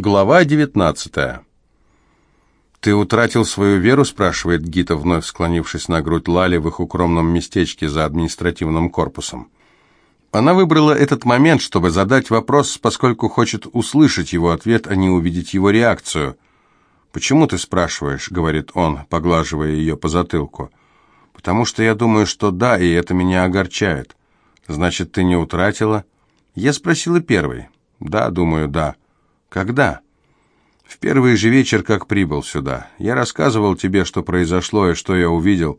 Глава 19 «Ты утратил свою веру?» – спрашивает Гита, вновь склонившись на грудь Лали в их укромном местечке за административным корпусом. Она выбрала этот момент, чтобы задать вопрос, поскольку хочет услышать его ответ, а не увидеть его реакцию. «Почему ты спрашиваешь?» – говорит он, поглаживая ее по затылку. «Потому что я думаю, что да, и это меня огорчает. Значит, ты не утратила?» Я спросила первой. «Да, думаю, да». «Когда?» «В первый же вечер, как прибыл сюда. Я рассказывал тебе, что произошло и что я увидел.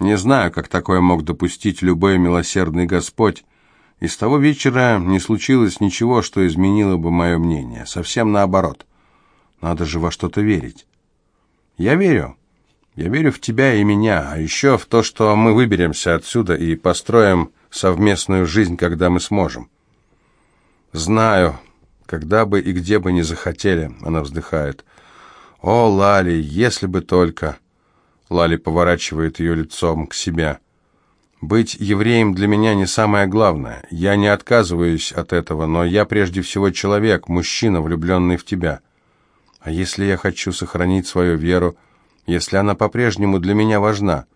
Не знаю, как такое мог допустить любой милосердный Господь. И с того вечера не случилось ничего, что изменило бы мое мнение. Совсем наоборот. Надо же во что-то верить. Я верю. Я верю в тебя и меня, а еще в то, что мы выберемся отсюда и построим совместную жизнь, когда мы сможем. Знаю, когда бы и где бы не захотели, она вздыхает. О, Лали, если бы только... Лали поворачивает ее лицом к себе. Быть евреем для меня не самое главное. Я не отказываюсь от этого, но я прежде всего человек, мужчина, влюбленный в тебя. А если я хочу сохранить свою веру, если она по-прежнему для меня важна?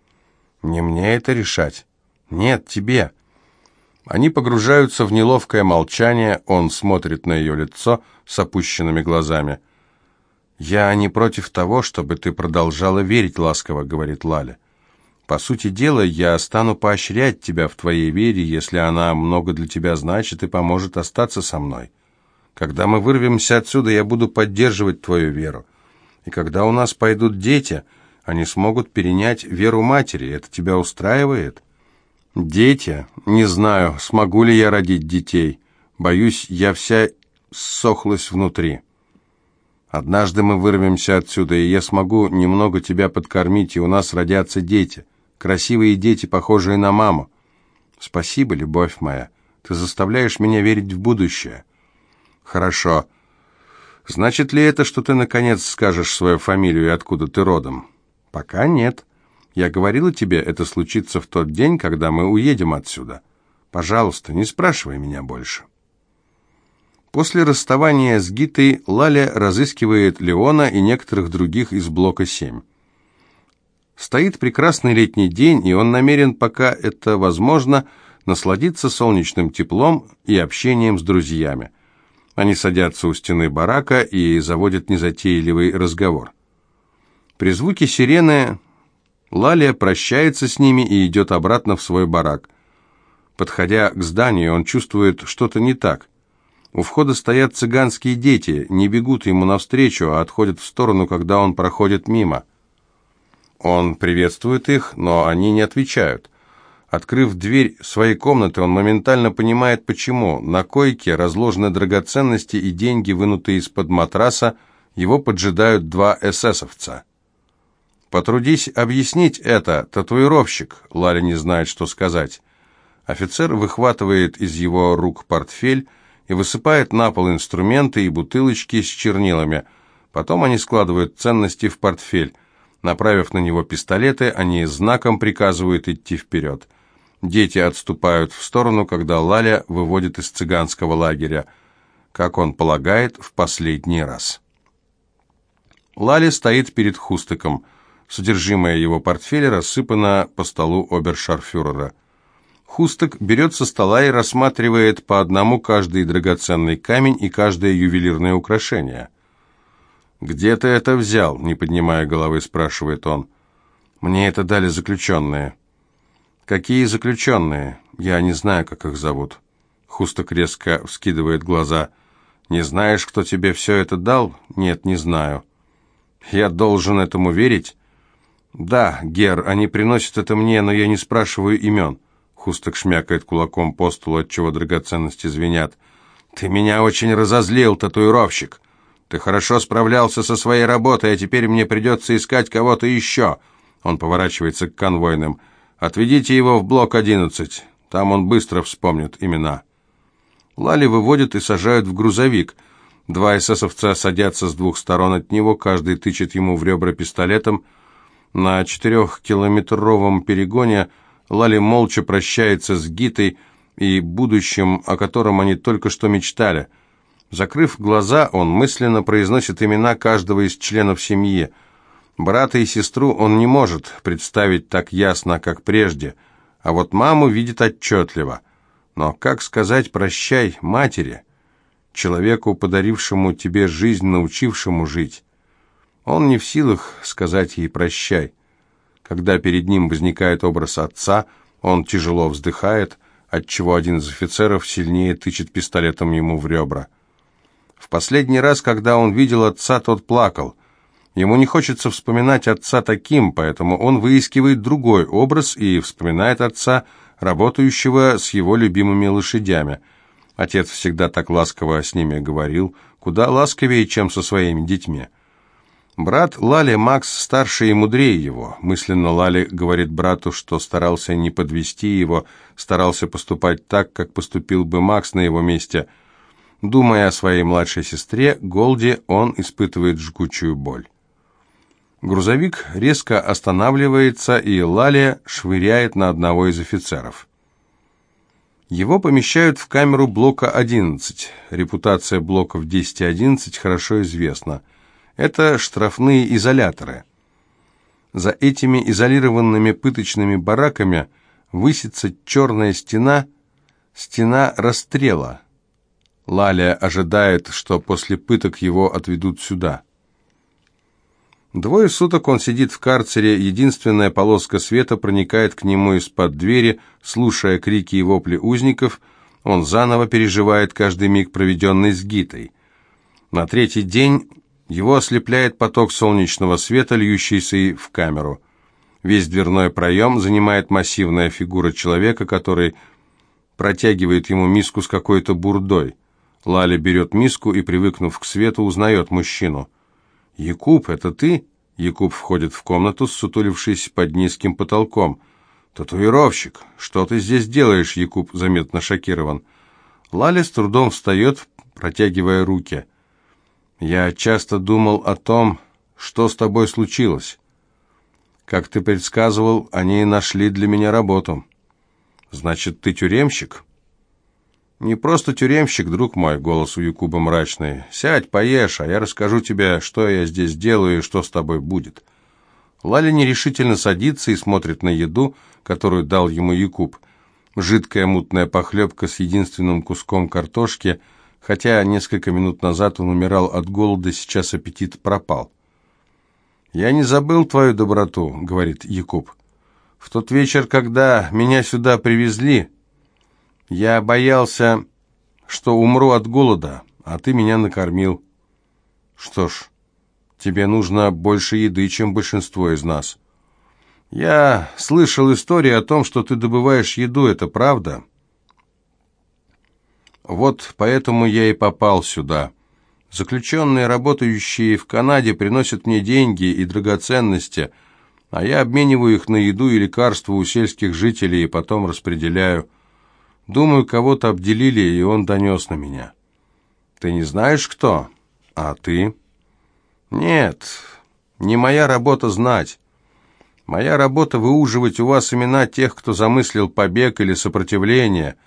Не мне это решать. Нет, тебе. Они погружаются в неловкое молчание, он смотрит на ее лицо с опущенными глазами. «Я не против того, чтобы ты продолжала верить ласково», — говорит Лаля. «По сути дела, я стану поощрять тебя в твоей вере, если она много для тебя значит и поможет остаться со мной. Когда мы вырвемся отсюда, я буду поддерживать твою веру. И когда у нас пойдут дети, они смогут перенять веру матери. Это тебя устраивает?» Дети? Не знаю, смогу ли я родить детей. Боюсь, я вся ссохлась внутри. Однажды мы вырвемся отсюда, и я смогу немного тебя подкормить, и у нас родятся дети. Красивые дети, похожие на маму. Спасибо, любовь моя. Ты заставляешь меня верить в будущее. Хорошо. Значит ли это, что ты наконец скажешь свою фамилию и откуда ты родом? Пока нет. Я говорила тебе, это случится в тот день, когда мы уедем отсюда. Пожалуйста, не спрашивай меня больше». После расставания с Гитой Лаля разыскивает Леона и некоторых других из блока 7. Стоит прекрасный летний день, и он намерен, пока это возможно, насладиться солнечным теплом и общением с друзьями. Они садятся у стены барака и заводят незатейливый разговор. При звуке сирены Лалия прощается с ними и идет обратно в свой барак. Подходя к зданию, он чувствует что-то не так. У входа стоят цыганские дети, не бегут ему навстречу, а отходят в сторону, когда он проходит мимо. Он приветствует их, но они не отвечают. Открыв дверь своей комнаты, он моментально понимает, почему. На койке разложены драгоценности и деньги, вынутые из-под матраса, его поджидают два эсэсовца. «Потрудись объяснить это, татуировщик», — Лаля не знает, что сказать. Офицер выхватывает из его рук портфель и высыпает на пол инструменты и бутылочки с чернилами. Потом они складывают ценности в портфель. Направив на него пистолеты, они знаком приказывают идти вперед. Дети отступают в сторону, когда Лаля выводит из цыганского лагеря, как он полагает, в последний раз. Лаля стоит перед Хустыком. Содержимое его портфеля рассыпано по столу обершарфюрера. Хусток берет со стола и рассматривает по одному каждый драгоценный камень и каждое ювелирное украшение. «Где ты это взял?» — не поднимая головы, спрашивает он. «Мне это дали заключенные». «Какие заключенные? Я не знаю, как их зовут». Хусток резко вскидывает глаза. «Не знаешь, кто тебе все это дал?» «Нет, не знаю». «Я должен этому верить?» «Да, Гер, они приносят это мне, но я не спрашиваю имен». Хусток шмякает кулаком по столу, отчего драгоценности звенят. «Ты меня очень разозлил, татуировщик. Ты хорошо справлялся со своей работой, а теперь мне придется искать кого-то еще». Он поворачивается к конвойным. «Отведите его в блок 11. Там он быстро вспомнит имена». Лали выводят и сажают в грузовик. Два эсэсовца садятся с двух сторон от него, каждый тычет ему в ребра пистолетом, на четырехкилометровом перегоне Лали молча прощается с Гитой и будущим, о котором они только что мечтали. Закрыв глаза, он мысленно произносит имена каждого из членов семьи. Брата и сестру он не может представить так ясно, как прежде, а вот маму видит отчетливо. Но как сказать «прощай» матери, человеку, подарившему тебе жизнь, научившему жить? Он не в силах сказать ей «прощай». Когда перед ним возникает образ отца, он тяжело вздыхает, отчего один из офицеров сильнее тычет пистолетом ему в ребра. В последний раз, когда он видел отца, тот плакал. Ему не хочется вспоминать отца таким, поэтому он выискивает другой образ и вспоминает отца, работающего с его любимыми лошадями. Отец всегда так ласково с ними говорил, куда ласковее, чем со своими детьми. Брат Лали Макс старше и мудрее его. Мысленно Лали говорит брату, что старался не подвести его, старался поступать так, как поступил бы Макс на его месте. Думая о своей младшей сестре, Голди, он испытывает жгучую боль. Грузовик резко останавливается, и Лали швыряет на одного из офицеров. Его помещают в камеру блока 11. Репутация блоков 10 и 11 хорошо известна – это штрафные изоляторы. За этими изолированными пыточными бараками высится черная стена, стена расстрела. Лаля ожидает, что после пыток его отведут сюда. Двое суток он сидит в карцере, единственная полоска света проникает к нему из-под двери, слушая крики и вопли узников, он заново переживает каждый миг, проведенный с Гитой. На третий день его ослепляет поток солнечного света, льющийся в камеру. Весь дверной проем занимает массивная фигура человека, который протягивает ему миску с какой-то бурдой. Лаля берет миску и, привыкнув к свету, узнает мужчину. «Якуб, это ты?» Якуб входит в комнату, сутулившись под низким потолком. «Татуировщик, что ты здесь делаешь?» Якуб заметно шокирован. Лаля с трудом встает, протягивая руки. Я часто думал о том, что с тобой случилось. Как ты предсказывал, они нашли для меня работу. Значит, ты тюремщик? Не просто тюремщик, друг мой, голос у Якуба мрачный. Сядь, поешь, а я расскажу тебе, что я здесь делаю и что с тобой будет. Лаля нерешительно садится и смотрит на еду, которую дал ему Якуб. Жидкая мутная похлебка с единственным куском картошки – Хотя несколько минут назад он умирал от голода, сейчас аппетит пропал. «Я не забыл твою доброту», — говорит Якуб. «В тот вечер, когда меня сюда привезли, я боялся, что умру от голода, а ты меня накормил. Что ж, тебе нужно больше еды, чем большинство из нас. Я слышал истории о том, что ты добываешь еду, это правда?» Вот поэтому я и попал сюда. Заключенные, работающие в Канаде, приносят мне деньги и драгоценности, а я обмениваю их на еду и лекарства у сельских жителей и потом распределяю. Думаю, кого-то обделили, и он донес на меня. Ты не знаешь, кто? А ты? Нет, не моя работа знать. Моя работа выуживать у вас имена тех, кто замыслил побег или сопротивление –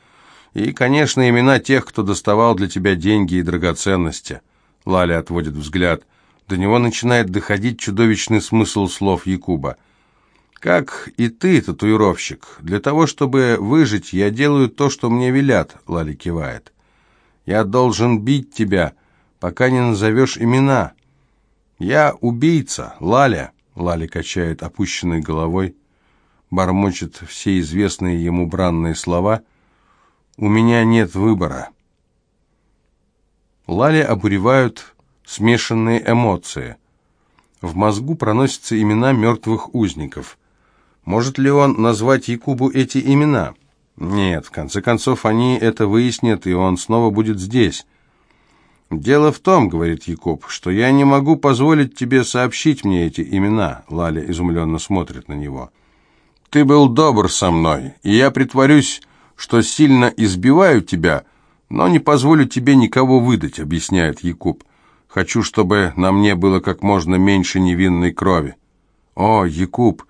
и, конечно, имена тех, кто доставал для тебя деньги и драгоценности. Лаля отводит взгляд. До него начинает доходить чудовищный смысл слов Якуба. «Как и ты, татуировщик. Для того, чтобы выжить, я делаю то, что мне велят», — Лаля кивает. «Я должен бить тебя, пока не назовешь имена. Я убийца, Лаля», — Лаля качает опущенной головой, бормочет все известные ему бранные слова — у меня нет выбора. Лали обуревают смешанные эмоции. В мозгу проносятся имена мертвых узников. Может ли он назвать Якубу эти имена? Нет, в конце концов, они это выяснят, и он снова будет здесь. «Дело в том, — говорит Якуб, — что я не могу позволить тебе сообщить мне эти имена», — Лаля изумленно смотрит на него. «Ты был добр со мной, и я притворюсь, что сильно избиваю тебя, но не позволю тебе никого выдать», — объясняет Якуб. «Хочу, чтобы на мне было как можно меньше невинной крови». «О, Якуб,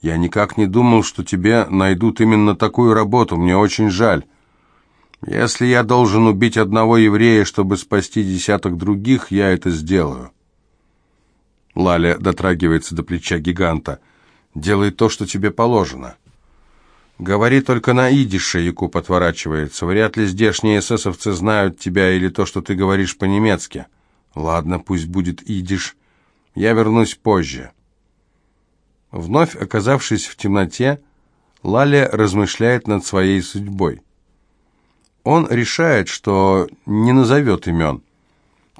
я никак не думал, что тебе найдут именно такую работу, мне очень жаль». Если я должен убить одного еврея, чтобы спасти десяток других, я это сделаю. Лаля дотрагивается до плеча гиганта. «Делай то, что тебе положено». «Говори только на идише», — Якуб отворачивается. «Вряд ли здешние эсэсовцы знают тебя или то, что ты говоришь по-немецки». «Ладно, пусть будет идиш. Я вернусь позже». Вновь оказавшись в темноте, Лаля размышляет над своей судьбой. Он решает, что не назовет имен.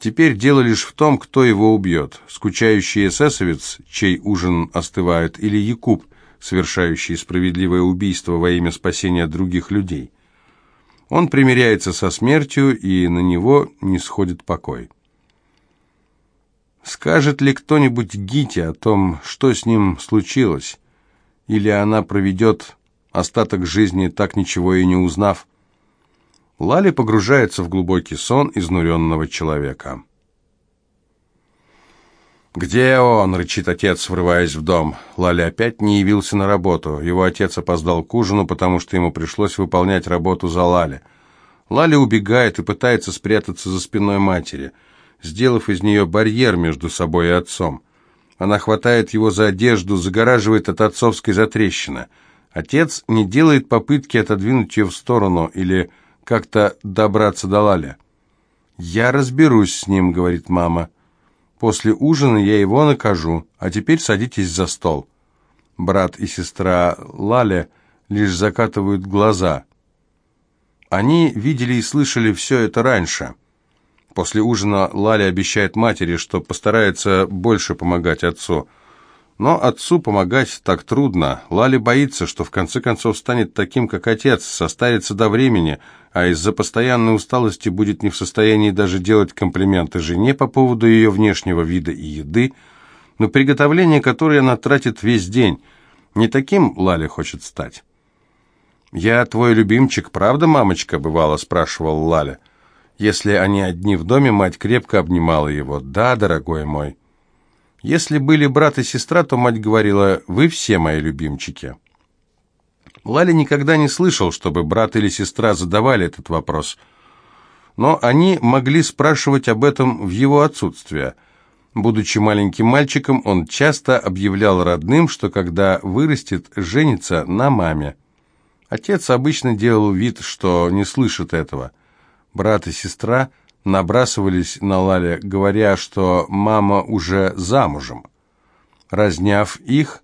Теперь дело лишь в том, кто его убьет. Скучающий эсэсовец, чей ужин остывает, или Якуб, совершающий справедливое убийство во имя спасения других людей. Он примиряется со смертью, и на него не сходит покой. Скажет ли кто-нибудь Гите о том, что с ним случилось? Или она проведет остаток жизни, так ничего и не узнав? Лали погружается в глубокий сон изнуренного человека. «Где он?» — рычит отец, врываясь в дом. Лали опять не явился на работу. Его отец опоздал к ужину, потому что ему пришлось выполнять работу за Лали. Лали убегает и пытается спрятаться за спиной матери, сделав из нее барьер между собой и отцом. Она хватает его за одежду, загораживает от отцовской затрещины. Отец не делает попытки отодвинуть ее в сторону или как-то добраться до Лаля. «Я разберусь с ним», — говорит мама. «После ужина я его накажу, а теперь садитесь за стол». Брат и сестра Лаля лишь закатывают глаза. Они видели и слышали все это раньше. После ужина Лаля обещает матери, что постарается больше помогать отцу. Но отцу помогать так трудно. Лали боится, что в конце концов станет таким, как отец, состарится до времени, а из-за постоянной усталости будет не в состоянии даже делать комплименты жене по поводу ее внешнего вида и еды, на приготовление которой она тратит весь день. Не таким Лали хочет стать. «Я твой любимчик, правда, мамочка?» — бывало спрашивал Лаля. Если они одни в доме, мать крепко обнимала его. «Да, дорогой мой». Если были брат и сестра, то мать говорила «Вы все мои любимчики». Лали никогда не слышал, чтобы брат или сестра задавали этот вопрос. Но они могли спрашивать об этом в его отсутствие. Будучи маленьким мальчиком, он часто объявлял родным, что когда вырастет, женится на маме. Отец обычно делал вид, что не слышит этого. Брат и сестра – набрасывались на Лаля, говоря, что мама уже замужем. Разняв их,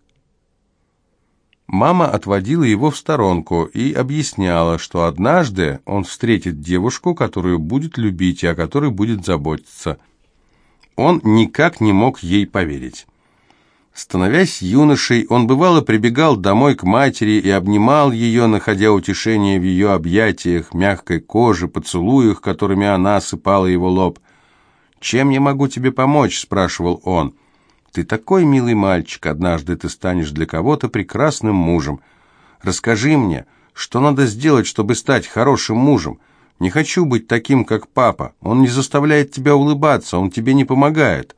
мама отводила его в сторонку и объясняла, что однажды он встретит девушку, которую будет любить и о которой будет заботиться. Он никак не мог ей поверить. Становясь юношей, он бывало прибегал домой к матери и обнимал ее, находя утешение в ее объятиях, мягкой коже, поцелуях, которыми она осыпала его лоб. «Чем я могу тебе помочь?» – спрашивал он. «Ты такой милый мальчик, однажды ты станешь для кого-то прекрасным мужем. Расскажи мне, что надо сделать, чтобы стать хорошим мужем? Не хочу быть таким, как папа. Он не заставляет тебя улыбаться, он тебе не помогает».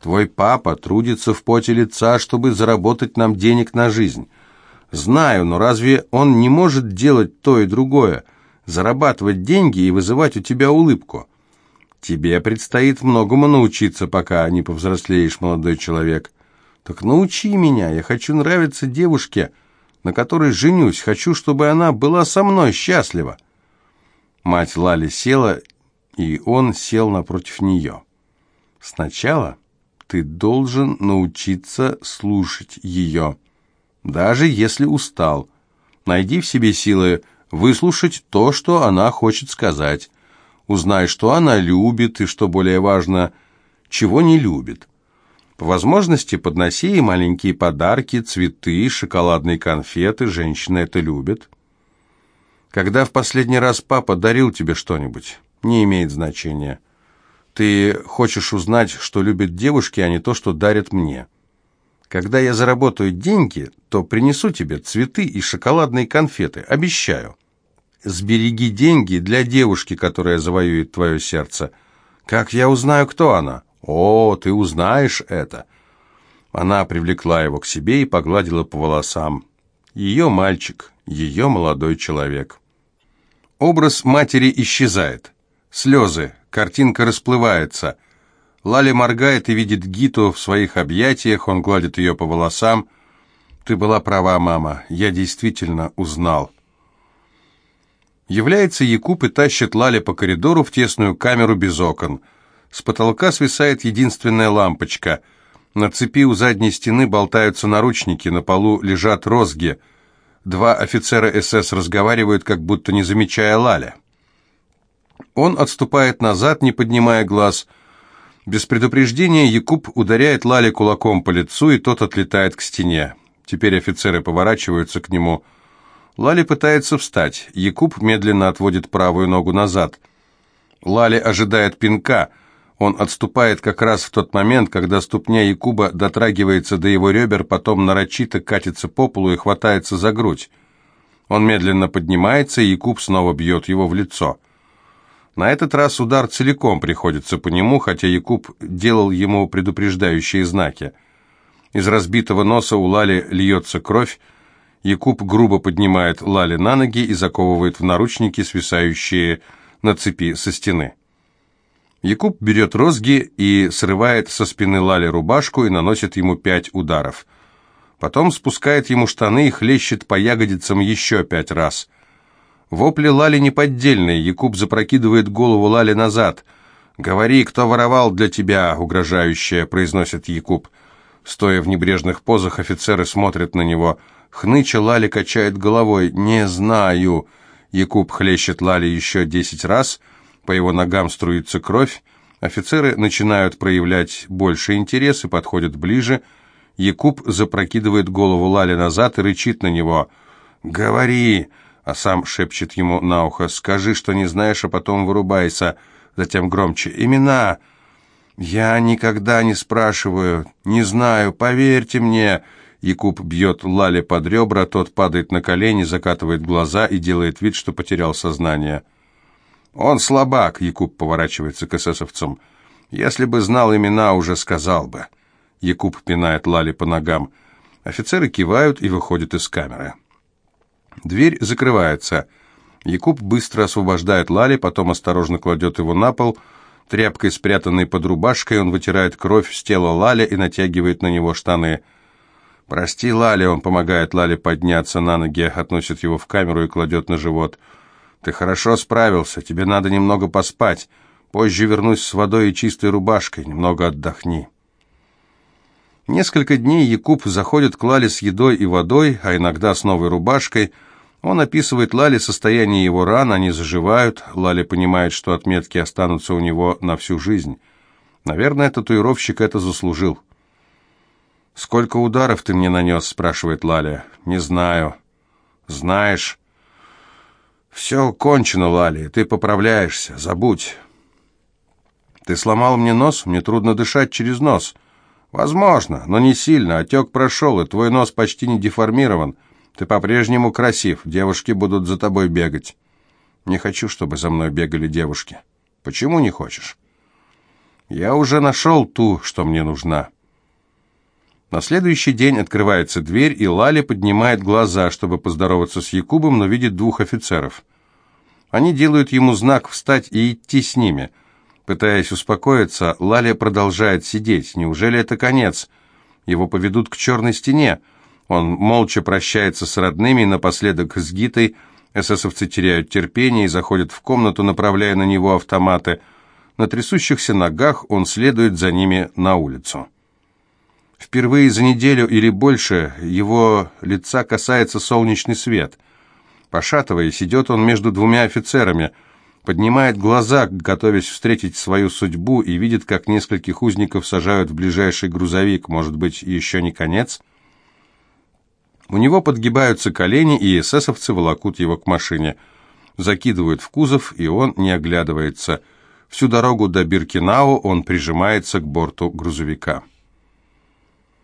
Твой папа трудится в поте лица, чтобы заработать нам денег на жизнь. Знаю, но разве он не может делать то и другое? Зарабатывать деньги и вызывать у тебя улыбку? Тебе предстоит многому научиться, пока не повзрослеешь, молодой человек. Так научи меня, я хочу нравиться девушке, на которой женюсь, хочу, чтобы она была со мной счастлива. Мать Лали села, и он сел напротив нее. Сначала ты должен научиться слушать ее, даже если устал. Найди в себе силы выслушать то, что она хочет сказать. Узнай, что она любит и, что более важно, чего не любит. По возможности подноси ей маленькие подарки, цветы, шоколадные конфеты, женщина это любит. Когда в последний раз папа дарил тебе что-нибудь, не имеет значения. Ты хочешь узнать, что любят девушки, а не то, что дарят мне. Когда я заработаю деньги, то принесу тебе цветы и шоколадные конфеты, обещаю. Сбереги деньги для девушки, которая завоюет твое сердце. Как я узнаю, кто она? О, ты узнаешь это. Она привлекла его к себе и погладила по волосам. Ее мальчик, ее молодой человек. Образ матери исчезает. Слезы, картинка расплывается. Лали моргает и видит Гиту в своих объятиях, он гладит ее по волосам. «Ты была права, мама, я действительно узнал». Является Якуб и тащит Лали по коридору в тесную камеру без окон. С потолка свисает единственная лампочка. На цепи у задней стены болтаются наручники, на полу лежат розги. Два офицера СС разговаривают, как будто не замечая Лаля. Он отступает назад, не поднимая глаз. Без предупреждения Якуб ударяет Лали кулаком по лицу, и тот отлетает к стене. Теперь офицеры поворачиваются к нему – Лали пытается встать. Якуб медленно отводит правую ногу назад. Лали ожидает пинка. Он отступает как раз в тот момент, когда ступня Якуба дотрагивается до его ребер, потом нарочито катится по полу и хватается за грудь. Он медленно поднимается, и Якуб снова бьет его в лицо. На этот раз удар целиком приходится по нему, хотя Якуб делал ему предупреждающие знаки. Из разбитого носа у Лали льется кровь, Якуб грубо поднимает Лали на ноги и заковывает в наручники, свисающие на цепи со стены. Якуб берет розги и срывает со спины Лали рубашку и наносит ему пять ударов. Потом спускает ему штаны и хлещет по ягодицам еще пять раз. Вопли Лали неподдельные, Якуб запрокидывает голову Лали назад. «Говори, кто воровал для тебя», — угрожающе произносит Якуб. Стоя в небрежных позах, офицеры смотрят на него — Хныча Лали качает головой. «Не знаю». Якуб хлещет Лали еще десять раз. По его ногам струится кровь. Офицеры начинают проявлять больше интерес и подходят ближе. Якуб запрокидывает голову Лали назад и рычит на него. «Говори!» А сам шепчет ему на ухо. «Скажи, что не знаешь, а потом вырубайся». Затем громче. «Имена!» «Я никогда не спрашиваю. Не знаю. Поверьте мне!» Якуб бьет Лале под ребра, тот падает на колени, закатывает глаза и делает вид, что потерял сознание. «Он слабак», — Якуб поворачивается к эсэсовцам. «Если бы знал имена, уже сказал бы». Якуб пинает Лали по ногам. Офицеры кивают и выходят из камеры. Дверь закрывается. Якуб быстро освобождает Лали, потом осторожно кладет его на пол. Тряпкой, спрятанной под рубашкой, он вытирает кровь с тела Лали и натягивает на него штаны. «Прости, Лали», он помогает Лали подняться на ноги, относит его в камеру и кладет на живот. «Ты хорошо справился, тебе надо немного поспать. Позже вернусь с водой и чистой рубашкой, немного отдохни». Несколько дней Якуб заходит к Лале с едой и водой, а иногда с новой рубашкой. Он описывает Лале состояние его ран, они заживают. Лали понимает, что отметки останутся у него на всю жизнь. Наверное, татуировщик это заслужил. «Сколько ударов ты мне нанес?» – спрашивает Лаля. «Не знаю». «Знаешь». «Все кончено, Лали, ты поправляешься, забудь». «Ты сломал мне нос? Мне трудно дышать через нос». «Возможно, но не сильно. Отек прошел, и твой нос почти не деформирован. Ты по-прежнему красив, девушки будут за тобой бегать». «Не хочу, чтобы за мной бегали девушки». «Почему не хочешь?» «Я уже нашел ту, что мне нужна». На следующий день открывается дверь, и Лали поднимает глаза, чтобы поздороваться с Якубом, но видит двух офицеров. Они делают ему знак встать и идти с ними. Пытаясь успокоиться, Лали продолжает сидеть. Неужели это конец? Его поведут к черной стене. Он молча прощается с родными, напоследок с Гитой. Эсэсовцы теряют терпение и заходят в комнату, направляя на него автоматы. На трясущихся ногах он следует за ними на улицу. Впервые за неделю или больше его лица касается солнечный свет. Пошатываясь, идет он между двумя офицерами, поднимает глаза, готовясь встретить свою судьбу, и видит, как нескольких узников сажают в ближайший грузовик. Может быть, еще не конец? У него подгибаются колени, и эсэсовцы волокут его к машине. Закидывают в кузов, и он не оглядывается. Всю дорогу до Биркинау он прижимается к борту грузовика.